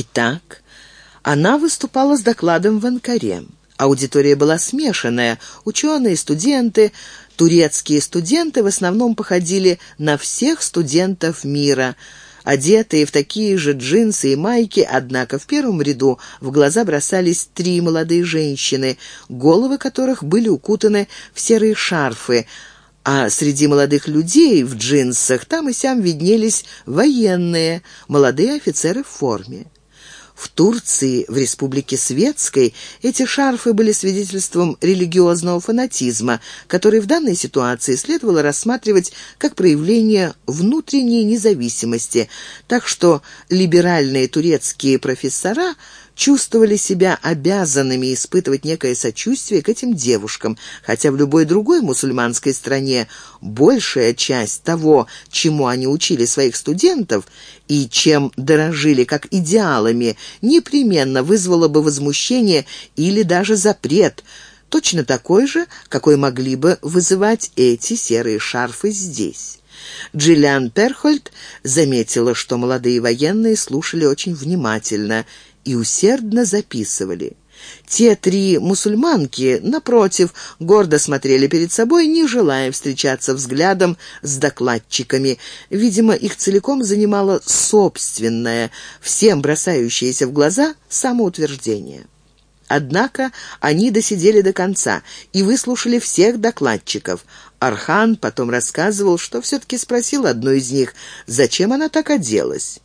Итак, она выступала с докладом в Анкаре. Аудитория была смешанная. Ученые, студенты, турецкие студенты в основном походили на всех студентов мира – одетые в такие же джинсы и майки, однако в первом ряду в глаза бросались три молодые женщины, головы которых были укутаны в серые шарфы, а среди молодых людей в джинсах там и сям виднелись военные, молодые офицеры в форме. В Турции, в Республике Светской, эти шарфы были свидетельством религиозного фанатизма, который в данной ситуации следовало рассматривать как проявление внутренней независимости, так что либеральные турецкие профессора чувствовали себя обязанными испытывать некое сочувствие к этим девушкам, хотя в любой другой мусульманской стране большая часть того, чему они учили своих студентов и чем дорожили как идеалами, непременно вызвала бы возмущение или даже запрет, точно такой же, какой могли бы вызывать эти серые шарфы здесь. Джиллиан Перхольд заметила, что молодые военные слушали очень внимательно – и усердно записывали. Те три мусульманки, напротив, гордо смотрели перед собой, не желая встречаться взглядом с докладчиками. Видимо, их целиком занимало собственное, всем бросающееся в глаза самоутверждение. Однако они досидели до конца и выслушали всех докладчиков. Архан потом рассказывал, что все-таки спросил одну из них, зачем она так оделась.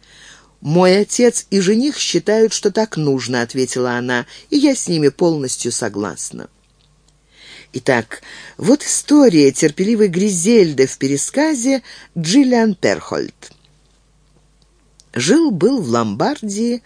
«Мой отец и жених считают, что так нужно», — ответила она, — «и я с ними полностью согласна». Итак, вот история терпеливой Гризельды в пересказе Джиллиан Перхольд. Жил-был в Ломбардии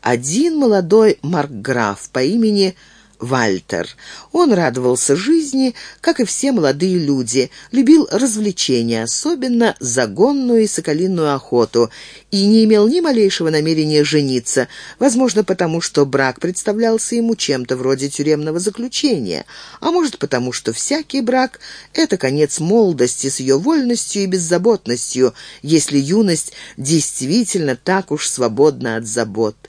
один молодой маркграф по имени Вальтер. Он радовался жизни, как и все молодые люди, любил развлечения, особенно загонную и соколиную охоту, и не имел ни малейшего намерения жениться, возможно, потому что брак представлялся ему чем-то вроде тюремного заключения, а может потому, что всякий брак — это конец молодости с ее вольностью и беззаботностью, если юность действительно так уж свободна от забот.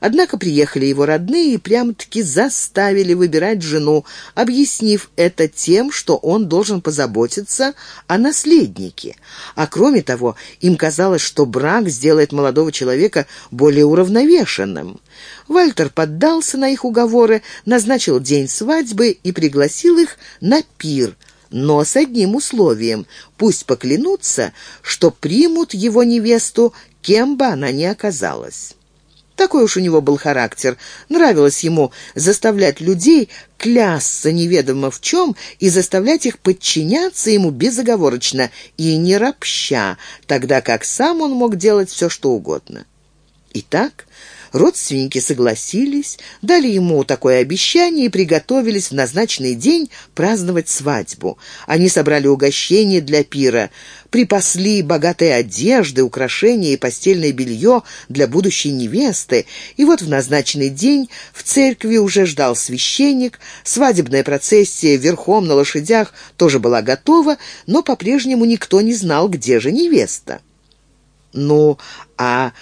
Однако приехали его родные и прямо-таки заставили выбирать жену, объяснив это тем, что он должен позаботиться о наследнике. А кроме того, им казалось, что брак сделает молодого человека более уравновешенным. Вальтер поддался на их уговоры, назначил день свадьбы и пригласил их на пир – но с одним условием. Пусть поклянутся, что примут его невесту, кем бы она ни оказалась. Такой уж у него был характер. Нравилось ему заставлять людей клясться неведомо в чем и заставлять их подчиняться ему безоговорочно и не ропща, тогда как сам он мог делать все, что угодно. Итак, Родственники согласились, дали ему такое обещание и приготовились в назначенный день праздновать свадьбу. Они собрали угощения для пира, припасли богатые одежды, украшения и постельное белье для будущей невесты. И вот в назначенный день в церкви уже ждал священник, свадебная процессия верхом на лошадях тоже была готова, но по-прежнему никто не знал, где же невеста. Ну, а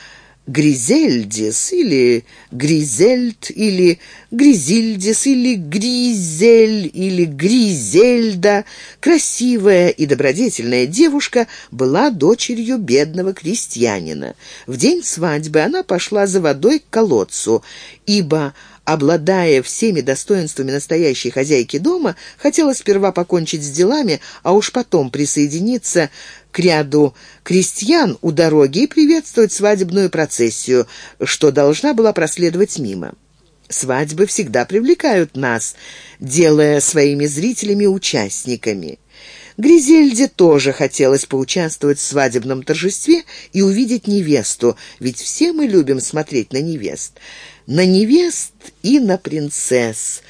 Гризельдис или Гризельд или Гризильдис или Гризель или Гризельда, красивая и добродетельная девушка, была дочерью бедного крестьянина. В день свадьбы она пошла за водой к колодцу, ибо обладая всеми достоинствами настоящей хозяйки дома, хотела сперва покончить с делами, а уж потом присоединиться к ряду крестьян у дороги и приветствовать свадебную процессию, что должна была проследовать мимо. Свадьбы всегда привлекают нас, делая своими зрителями участниками. Гризельде тоже хотелось поучаствовать в свадебном торжестве и увидеть невесту, ведь все мы любим смотреть на невест. На невест и на принцесс,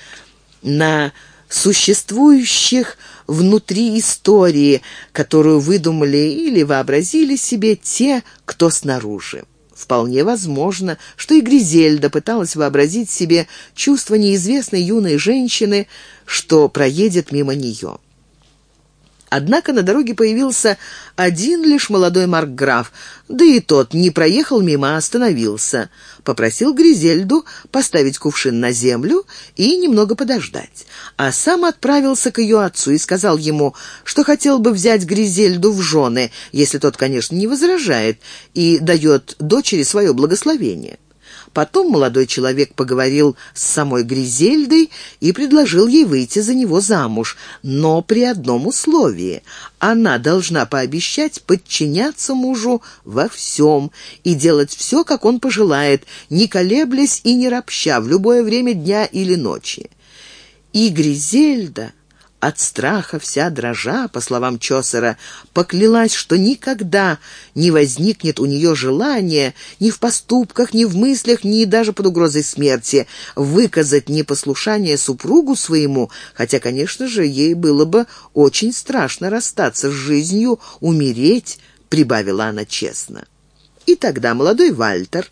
на существующих внутри истории, которую выдумали или вообразили себе те, кто снаружи. Вполне возможно, что и Гризельда пыталась вообразить себе чувство неизвестной юной женщины, что проедет мимо нее. Однако на дороге появился один лишь молодой маркграф, да и тот не проехал мимо, а остановился. Попросил Гризельду поставить кувшин на землю и немного подождать. А сам отправился к ее отцу и сказал ему, что хотел бы взять Гризельду в жены, если тот, конечно, не возражает и дает дочери свое благословение. Потом молодой человек поговорил с самой Гризельдой и предложил ей выйти за него замуж, но при одном условии. Она должна пообещать подчиняться мужу во всем и делать все, как он пожелает, не колеблясь и не ропща в любое время дня или ночи. И Гризельда от страха вся дрожа, по словам Чосера, поклялась, что никогда не возникнет у нее желания ни в поступках, ни в мыслях, ни даже под угрозой смерти выказать непослушание супругу своему, хотя, конечно же, ей было бы очень страшно расстаться с жизнью, умереть, прибавила она честно. И тогда молодой Вальтер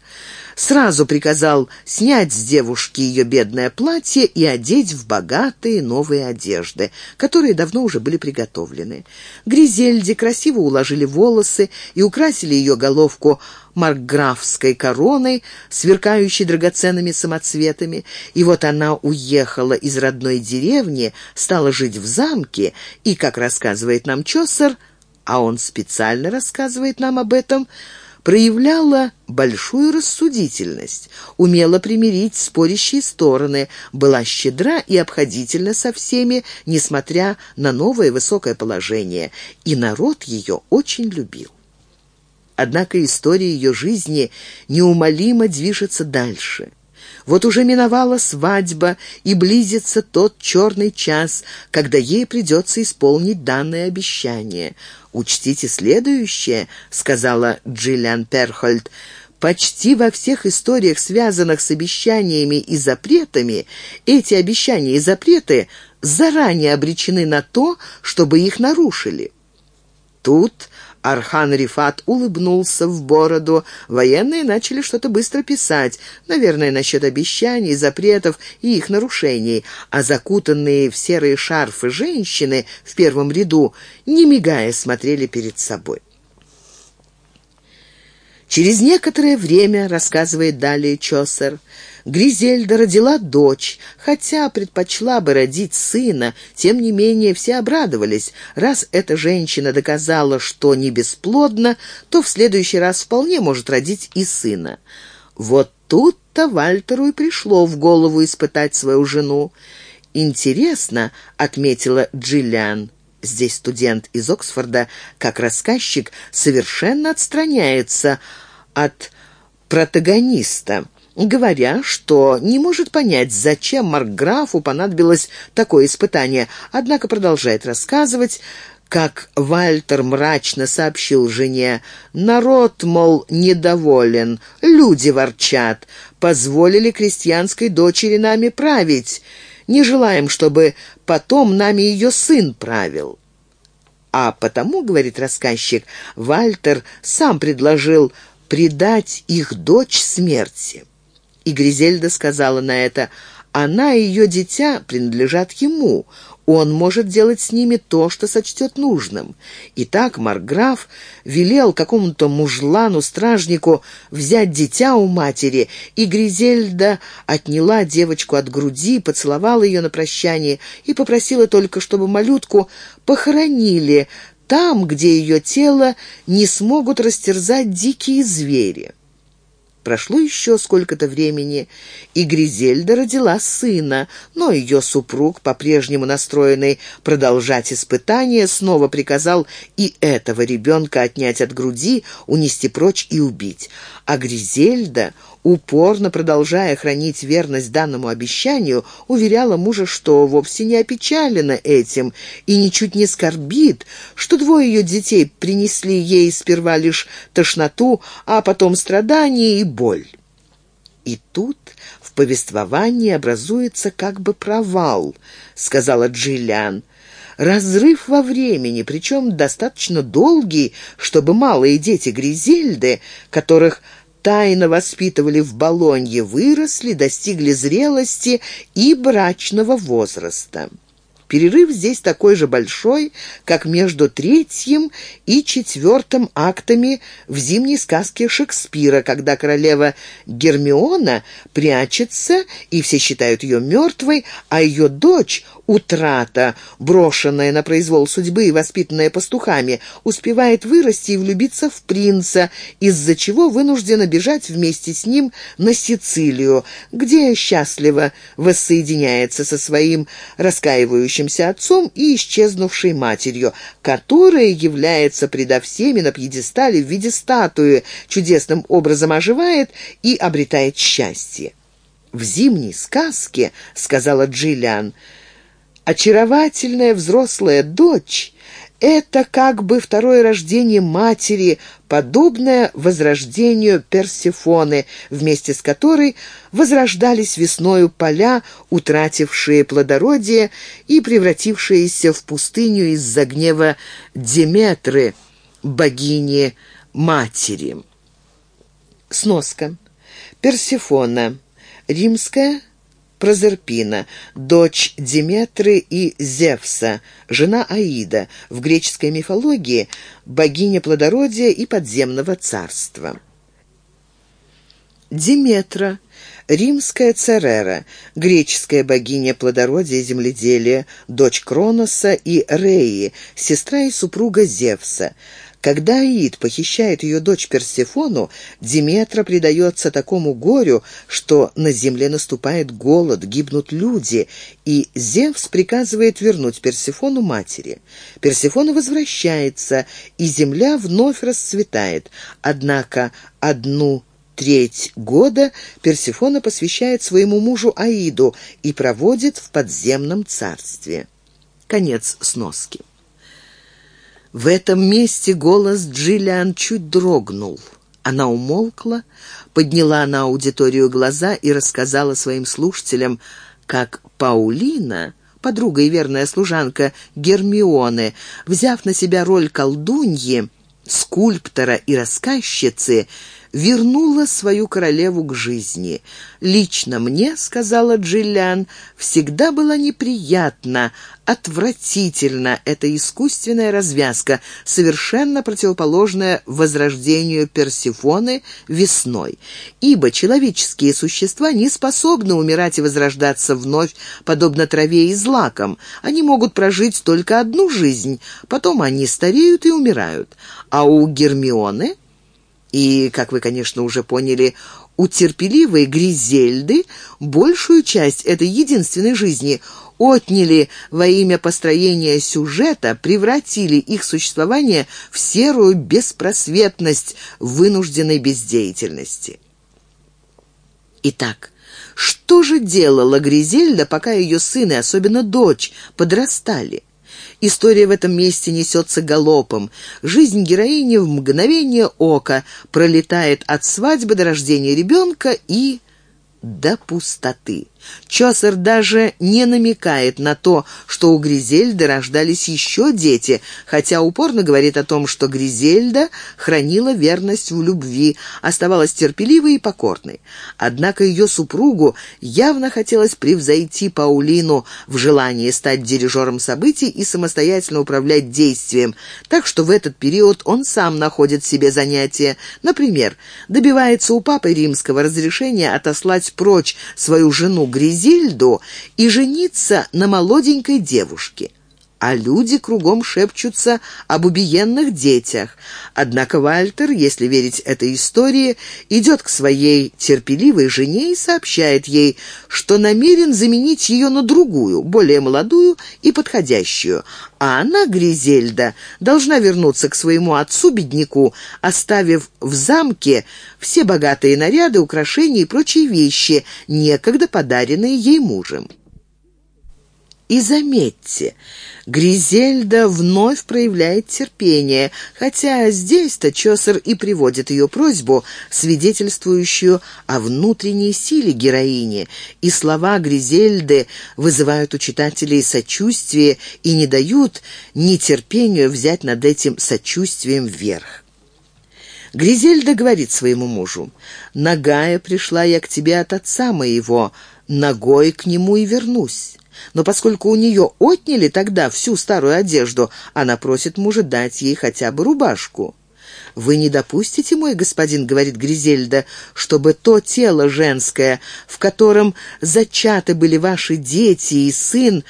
сразу приказал снять с девушки ее бедное платье и одеть в богатые новые одежды, которые давно уже были приготовлены. Гризельде красиво уложили волосы и украсили ее головку маркграфской короной, сверкающей драгоценными самоцветами, и вот она уехала из родной деревни, стала жить в замке, и, как рассказывает нам Чосер, а он специально рассказывает нам об этом, проявляла большую рассудительность, умела примирить спорящие стороны, была щедра и обходительна со всеми, несмотря на новое высокое положение, и народ ее очень любил. Однако история ее жизни неумолимо движется дальше – вот уже миновала свадьба, и близится тот черный час, когда ей придется исполнить данное обещание. «Учтите следующее», — сказала Джиллиан Перхольд, Почти во всех историях, связанных с обещаниями и запретами, эти обещания и запреты заранее обречены на то, чтобы их нарушили. Тут Архан Рифат улыбнулся в бороду. Военные начали что-то быстро писать, наверное, насчет обещаний, запретов и их нарушений, а закутанные в серые шарфы женщины в первом ряду, не мигая, смотрели перед собой. Через некоторое время, рассказывает далее Чосер, Гризельда родила дочь, хотя предпочла бы родить сына. Тем не менее, все обрадовались. Раз эта женщина доказала, что не бесплодна, то в следующий раз вполне может родить и сына. Вот тут-то Вальтеру и пришло в голову испытать свою жену. «Интересно», — отметила Джиллиан, здесь студент из Оксфорда, как рассказчик, совершенно отстраняется от протагониста говоря, что не может понять, зачем Маркграфу понадобилось такое испытание, однако продолжает рассказывать, как Вальтер мрачно сообщил жене, «Народ, мол, недоволен, люди ворчат, позволили крестьянской дочери нами править, не желаем, чтобы потом нами ее сын правил». А потому, говорит рассказчик, Вальтер сам предложил предать их дочь смерти. И Гризельда сказала на это, «Она и ее дитя принадлежат ему. Он может делать с ними то, что сочтет нужным». Итак, Марграф велел какому-то мужлану-стражнику взять дитя у матери, и Гризельда отняла девочку от груди, поцеловала ее на прощание и попросила только, чтобы малютку похоронили там, где ее тело не смогут растерзать дикие звери. Прошло еще сколько-то времени, и Гризельда родила сына, но ее супруг, по-прежнему настроенный продолжать испытания, снова приказал и этого ребенка отнять от груди, унести прочь и убить. А Гризельда, упорно продолжая хранить верность данному обещанию, уверяла мужа, что вовсе не опечалена этим и ничуть не скорбит, что двое ее детей принесли ей сперва лишь тошноту, а потом страдания и боль. И тут в повествовании образуется как бы провал, сказала Джиллиан. Разрыв во времени, причем достаточно долгий, чтобы малые дети Гризельды, которых тайно воспитывали в Болонье, выросли, достигли зрелости и брачного возраста. Перерыв здесь такой же большой, как между третьим и четвертым актами в зимней сказке Шекспира, когда королева Гермиона прячется, и все считают ее мертвой, а ее дочь, утрата, брошенная на произвол судьбы и воспитанная пастухами, успевает вырасти и влюбиться в принца, из-за чего вынуждена бежать вместе с ним на Сицилию, где счастливо воссоединяется со своим раскаивающимся отцом и исчезнувшей матерью, которая является предо всеми на пьедестале в виде статуи, чудесным образом оживает и обретает счастье. «В зимней сказке, — сказала Джиллиан, — очаровательная взрослая дочь — это как бы второе рождение матери, подобное возрождению Персефоны, вместе с которой возрождались весною поля, утратившие плодородие и превратившиеся в пустыню из-за гнева Деметры, богини-матери. Сноска. Персефона. Римская Прозерпина, дочь Диметры и Зевса, жена Аида, в греческой мифологии богиня плодородия и подземного царства. Диметра, римская Церера, греческая богиня плодородия и земледелия, дочь Кроноса и Реи, сестра и супруга Зевса, когда Аид похищает ее дочь Персефону, Диметра предается такому горю, что на земле наступает голод, гибнут люди, и Зевс приказывает вернуть Персефону матери. Персефона возвращается, и земля вновь расцветает. Однако одну треть года Персефона посвящает своему мужу Аиду и проводит в подземном царстве. Конец сноски. В этом месте голос Джиллиан чуть дрогнул. Она умолкла, подняла на аудиторию глаза и рассказала своим слушателям, как Паулина, подруга и верная служанка Гермионы, взяв на себя роль колдуньи, скульптора и рассказчицы, вернула свою королеву к жизни. «Лично мне, — сказала Джиллиан, — всегда была неприятна, отвратительна эта искусственная развязка, совершенно противоположная возрождению Персифоны весной. Ибо человеческие существа не способны умирать и возрождаться вновь, подобно траве и злакам. Они могут прожить только одну жизнь, потом они стареют и умирают. А у Гермионы и, как вы, конечно, уже поняли, у терпеливой Гризельды большую часть этой единственной жизни отняли во имя построения сюжета, превратили их существование в серую беспросветность вынужденной бездеятельности. Итак, что же делала Гризельда, пока ее сын и особенно дочь подрастали? История в этом месте несется галопом. Жизнь героини в мгновение ока пролетает от свадьбы до рождения ребенка и до пустоты. Чосер даже не намекает на то, что у Гризельды рождались еще дети, хотя упорно говорит о том, что Гризельда хранила верность в любви, оставалась терпеливой и покорной. Однако ее супругу явно хотелось превзойти Паулину в желании стать дирижером событий и самостоятельно управлять действием, так что в этот период он сам находит себе занятия. Например, добивается у папы римского разрешения отослать прочь свою жену Гризильду и жениться на молоденькой девушке. А люди кругом шепчутся об убиенных детях. Однако Вальтер, если верить этой истории, идет к своей терпеливой жене и сообщает ей, что намерен заменить ее на другую, более молодую и подходящую. А она, Гризельда, должна вернуться к своему отцу-бедняку, оставив в замке все богатые наряды, украшения и прочие вещи, некогда подаренные ей мужем. И заметьте, Гризельда вновь проявляет терпение, хотя здесь-то Чосер и приводит ее просьбу, свидетельствующую о внутренней силе героини, и слова Гризельды вызывают у читателей сочувствие и не дают нетерпению взять над этим сочувствием вверх. Гризельда говорит своему мужу, «Нагая пришла я к тебе от отца моего, ногой к нему и вернусь». Но поскольку у нее отняли тогда всю старую одежду, она просит мужа дать ей хотя бы рубашку. «Вы не допустите, мой господин, — говорит Гризельда, — чтобы то тело женское, в котором зачаты были ваши дети и сын,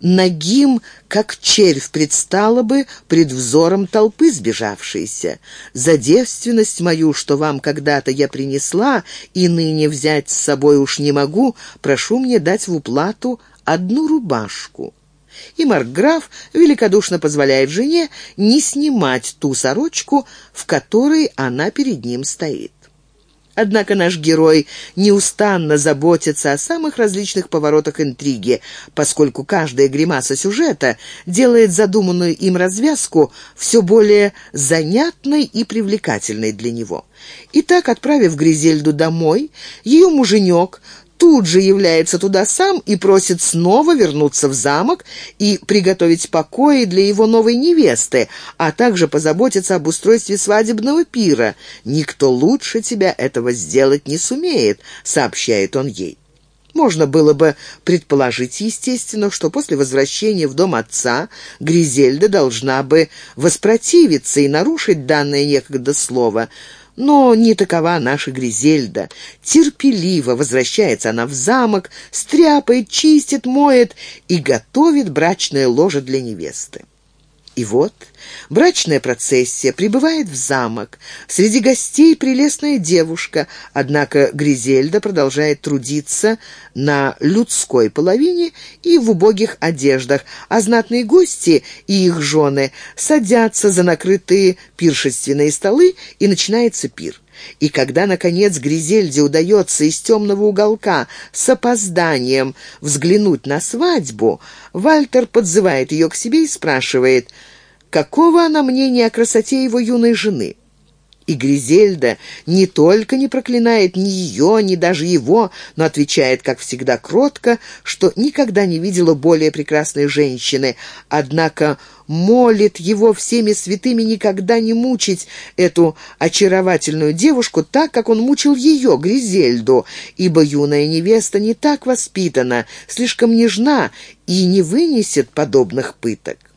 нагим, как червь, предстало бы пред взором толпы сбежавшейся. За девственность мою, что вам когда-то я принесла, и ныне взять с собой уж не могу, прошу мне дать в уплату одну рубашку» и Маркграф великодушно позволяет жене не снимать ту сорочку, в которой она перед ним стоит. Однако наш герой неустанно заботится о самых различных поворотах интриги, поскольку каждая гримаса сюжета делает задуманную им развязку все более занятной и привлекательной для него. Итак, отправив Гризельду домой, ее муженек тут же является туда сам и просит снова вернуться в замок и приготовить покои для его новой невесты, а также позаботиться об устройстве свадебного пира. «Никто лучше тебя этого сделать не сумеет», — сообщает он ей. Можно было бы предположить, естественно, что после возвращения в дом отца Гризельда должна бы воспротивиться и нарушить данное некогда слово — но не такова наша Гризельда. Терпеливо возвращается она в замок, стряпает, чистит, моет и готовит брачное ложе для невесты. И вот брачная процессия прибывает в замок. Среди гостей прелестная девушка, однако Гризельда продолжает трудиться на людской половине и в убогих одеждах, а знатные гости и их жены садятся за накрытые пиршественные столы, и начинается пир. И когда, наконец, Гризельде удается из темного уголка с опозданием взглянуть на свадьбу, Вальтер подзывает ее к себе и спрашивает, какого она мнения о красоте его юной жены. И Гризельда не только не проклинает ни ее, ни даже его, но отвечает, как всегда, кротко, что никогда не видела более прекрасной женщины, однако молит его всеми святыми никогда не мучить эту очаровательную девушку так, как он мучил ее, Гризельду, ибо юная невеста не так воспитана, слишком нежна и не вынесет подобных пыток.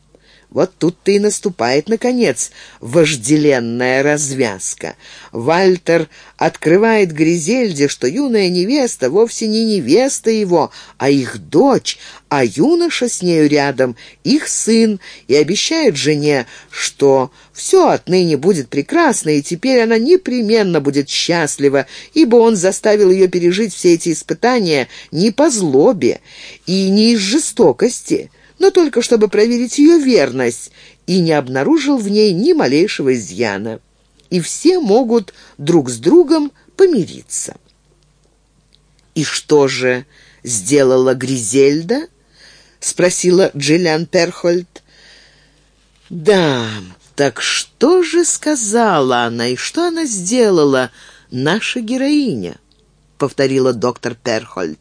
Вот тут-то и наступает, наконец, вожделенная развязка. Вальтер открывает Гризельде, что юная невеста вовсе не невеста его, а их дочь, а юноша с нею рядом — их сын, и обещает жене, что все отныне будет прекрасно, и теперь она непременно будет счастлива, ибо он заставил ее пережить все эти испытания не по злобе и не из жестокости — но только чтобы проверить ее верность, и не обнаружил в ней ни малейшего изъяна. И все могут друг с другом помириться. «И что же сделала Гризельда?» — спросила Джиллиан Перхольд. «Да, так что же сказала она и что она сделала, наша героиня?» — повторила доктор Перхольд.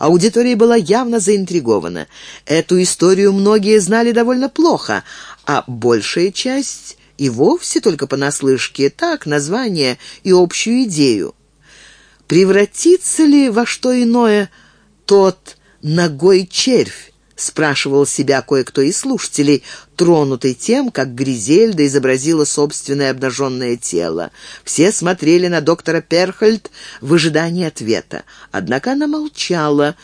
Аудитория была явно заинтригована. Эту историю многие знали довольно плохо, а большая часть и вовсе только понаслышке, так, название и общую идею. Превратится ли во что иное тот ногой червь, спрашивал себя кое-кто из слушателей, тронутый тем, как Гризельда изобразила собственное обнаженное тело. Все смотрели на доктора Перхольд в ожидании ответа. Однако она молчала,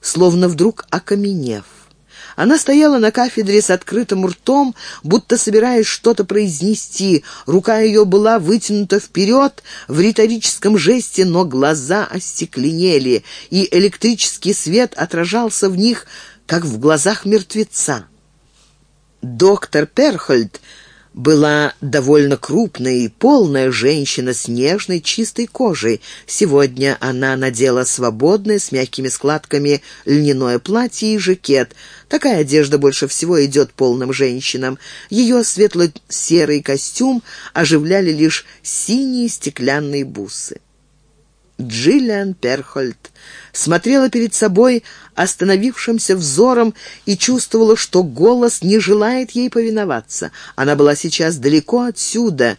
словно вдруг окаменев. Она стояла на кафедре с открытым ртом, будто собираясь что-то произнести. Рука ее была вытянута вперед в риторическом жесте, но глаза остекленели, и электрический свет отражался в них как в глазах мертвеца. Доктор Перхольд была довольно крупная и полная женщина с нежной чистой кожей. Сегодня она надела свободное с мягкими складками льняное платье и жакет. Такая одежда больше всего идет полным женщинам. Ее светло-серый костюм оживляли лишь синие стеклянные бусы. Джиллиан Перхольд смотрела перед собой остановившимся взором и чувствовала, что голос не желает ей повиноваться. Она была сейчас далеко отсюда,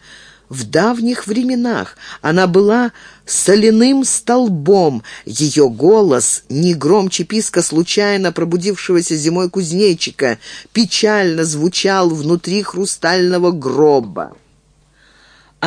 в давних временах. Она была соляным столбом. Ее голос, не громче писка случайно пробудившегося зимой кузнечика, печально звучал внутри хрустального гроба.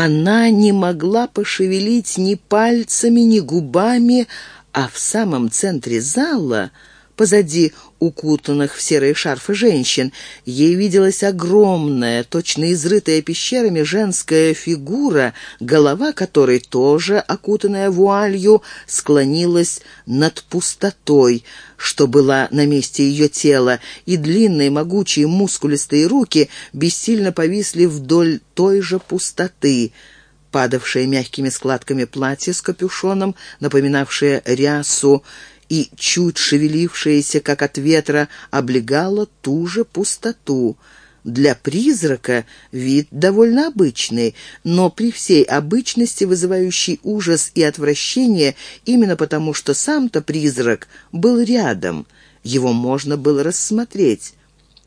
Она не могла пошевелить ни пальцами, ни губами, а в самом центре зала — Позади укутанных в серые шарфы женщин. Ей виделась огромная, точно изрытая пещерами женская фигура, голова которой, тоже окутанная вуалью, склонилась над пустотой, что была на месте ее тела, и длинные, могучие, мускулистые руки бессильно повисли вдоль той же пустоты — падавшее мягкими складками платье с капюшоном, напоминавшее рясу, и, чуть шевелившаяся, как от ветра, облегала ту же пустоту. Для призрака вид довольно обычный, но при всей обычности вызывающий ужас и отвращение именно потому, что сам-то призрак был рядом. Его можно было рассмотреть.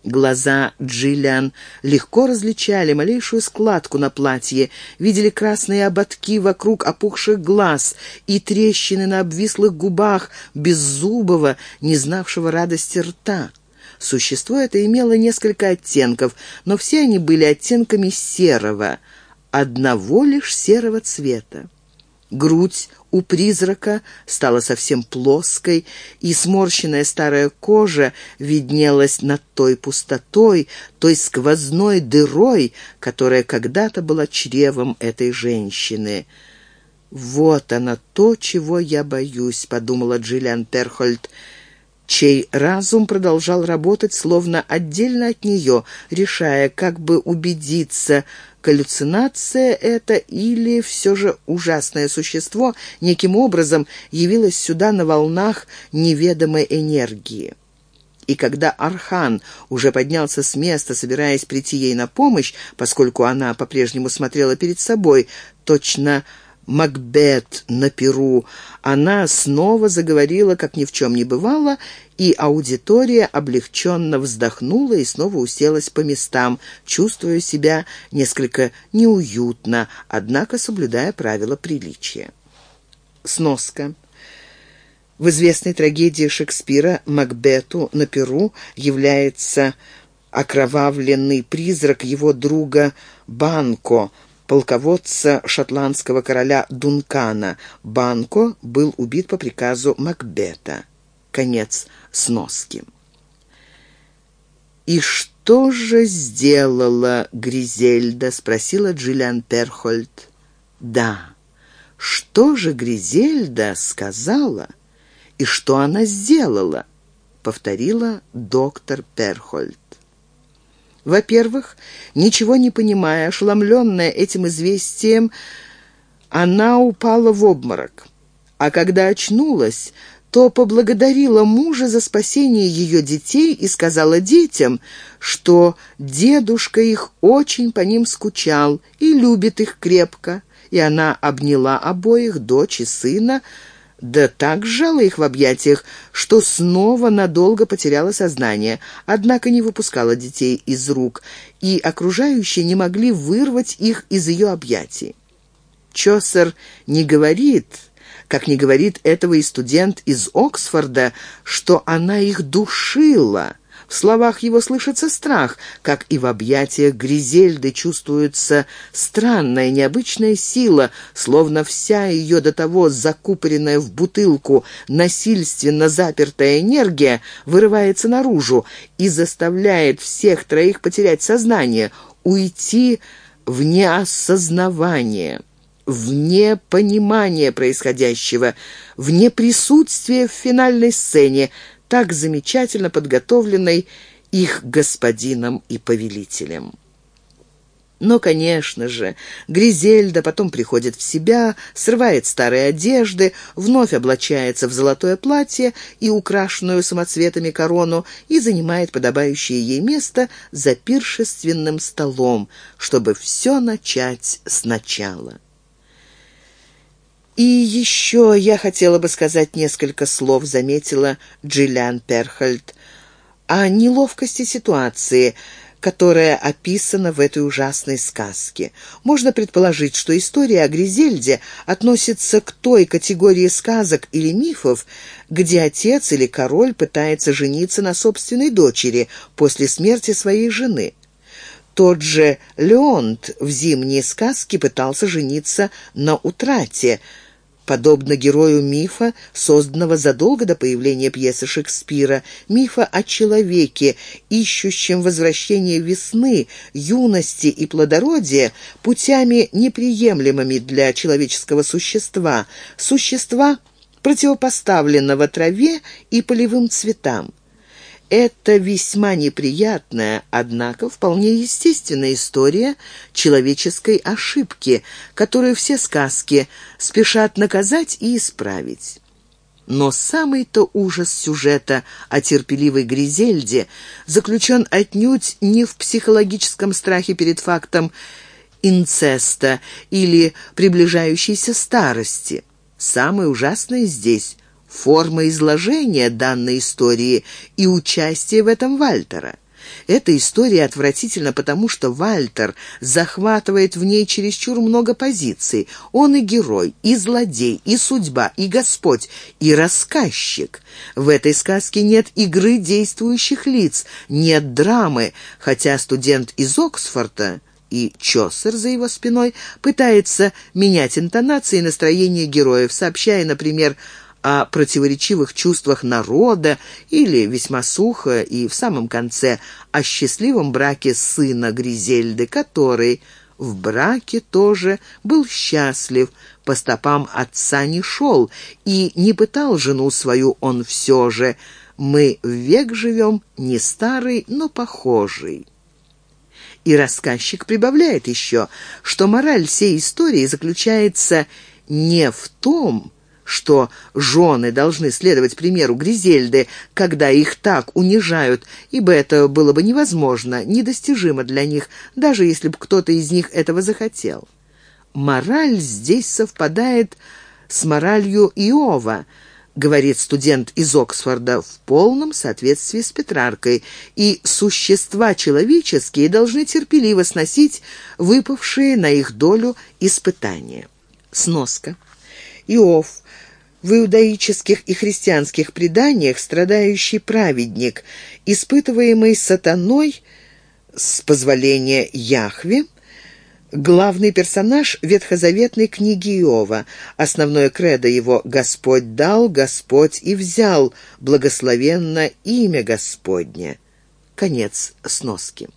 Глаза Джиллиан легко различали малейшую складку на платье, видели красные ободки вокруг опухших глаз и трещины на обвислых губах беззубого, не знавшего радости рта. Существо это имело несколько оттенков, но все они были оттенками серого, одного лишь серого цвета. Грудь у призрака стала совсем плоской, и сморщенная старая кожа виднелась над той пустотой, той сквозной дырой, которая когда-то была чревом этой женщины. «Вот она, то, чего я боюсь», — подумала Джиллиан Перхольд, чей разум продолжал работать словно отдельно от нее, решая, как бы убедиться, галлюцинация это или все же ужасное существо неким образом явилось сюда на волнах неведомой энергии. И когда Архан уже поднялся с места, собираясь прийти ей на помощь, поскольку она по-прежнему смотрела перед собой, точно Макбет на Перу, она снова заговорила, как ни в чем не бывало, и аудитория облегченно вздохнула и снова уселась по местам, чувствуя себя несколько неуютно, однако соблюдая правила приличия. Сноска. В известной трагедии Шекспира «Макбету» на Перу является окровавленный призрак его друга Банко – полководца шотландского короля Дункана. Банко был убит по приказу Макбета. Конец сноски. «И что же сделала Гризельда?» — спросила Джиллиан Перхольд. «Да, что же Гризельда сказала и что она сделала?» — повторила доктор Перхольд. Во-первых, ничего не понимая, ошеломленная этим известием, она упала в обморок. А когда очнулась, то поблагодарила мужа за спасение ее детей и сказала детям, что дедушка их очень по ним скучал и любит их крепко, и она обняла обоих, дочь и сына, да так сжала их в объятиях, что снова надолго потеряла сознание, однако не выпускала детей из рук, и окружающие не могли вырвать их из ее объятий. Чосер не говорит, как не говорит этого и студент из Оксфорда, что она их душила – в словах его слышится страх, как и в объятиях Гризельды чувствуется странная, необычная сила, словно вся ее до того закупоренная в бутылку, насильственно запертая энергия вырывается наружу и заставляет всех троих потерять сознание, уйти в неосознавание вне понимания происходящего, вне присутствия в финальной сцене, так замечательно подготовленной их господином и повелителем. Но, конечно же, Гризельда потом приходит в себя, срывает старые одежды, вновь облачается в золотое платье и украшенную самоцветами корону и занимает подобающее ей место за пиршественным столом, чтобы все начать сначала. «И еще я хотела бы сказать несколько слов», — заметила Джиллиан Перхольд, «о неловкости ситуации, которая описана в этой ужасной сказке. Можно предположить, что история о Гризельде относится к той категории сказок или мифов, где отец или король пытается жениться на собственной дочери после смерти своей жены. Тот же Леонт в «Зимней сказке» пытался жениться на утрате – Подобно герою мифа, созданного задолго до появления пьесы Шекспира, мифа о человеке, ищущем возвращение весны, юности и плодородия путями неприемлемыми для человеческого существа, существа, противопоставленного траве и полевым цветам. Это весьма неприятная, однако вполне естественная история человеческой ошибки, которую все сказки спешат наказать и исправить. Но самый-то ужас сюжета о терпеливой Гризельде заключен отнюдь не в психологическом страхе перед фактом инцеста или приближающейся старости. Самое ужасное здесь форма изложения данной истории и участие в этом Вальтера. Эта история отвратительна потому, что Вальтер захватывает в ней чересчур много позиций. Он и герой, и злодей, и судьба, и Господь, и рассказчик. В этой сказке нет игры действующих лиц, нет драмы, хотя студент из Оксфорда и Чосер за его спиной пытается менять интонации и настроение героев, сообщая, например, о противоречивых чувствах народа или весьма сухо и в самом конце о счастливом браке сына Гризельды, который в браке тоже был счастлив, по стопам отца не шел и не пытал жену свою он все же. Мы век живем не старый, но похожий. И рассказчик прибавляет еще, что мораль всей истории заключается не в том, что жены должны следовать примеру Гризельды, когда их так унижают, ибо это было бы невозможно, недостижимо для них, даже если бы кто-то из них этого захотел. Мораль здесь совпадает с моралью Иова, говорит студент из Оксфорда, в полном соответствии с Петраркой, и существа человеческие должны терпеливо сносить выпавшие на их долю испытания. Сноска. Иов в иудаических и христианских преданиях страдающий праведник, испытываемый сатаной с позволения Яхве, главный персонаж ветхозаветной книги Иова. Основное кредо его «Господь дал, Господь и взял, благословенно имя Господне». Конец сноски.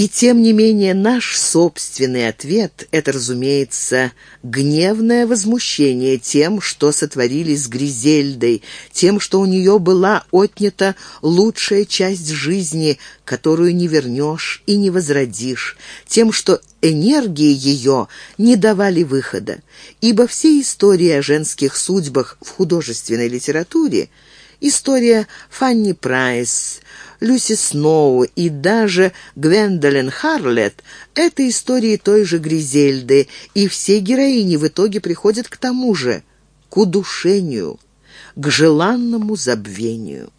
И тем не менее наш собственный ответ — это, разумеется, гневное возмущение тем, что сотворили с Гризельдой, тем, что у нее была отнята лучшая часть жизни, которую не вернешь и не возродишь, тем, что энергии ее не давали выхода. Ибо все истории о женских судьбах в художественной литературе — история Фанни Прайс — Люси Сноу и даже Гвендолин Харлет — это истории той же Гризельды, и все героини в итоге приходят к тому же — к удушению, к желанному забвению.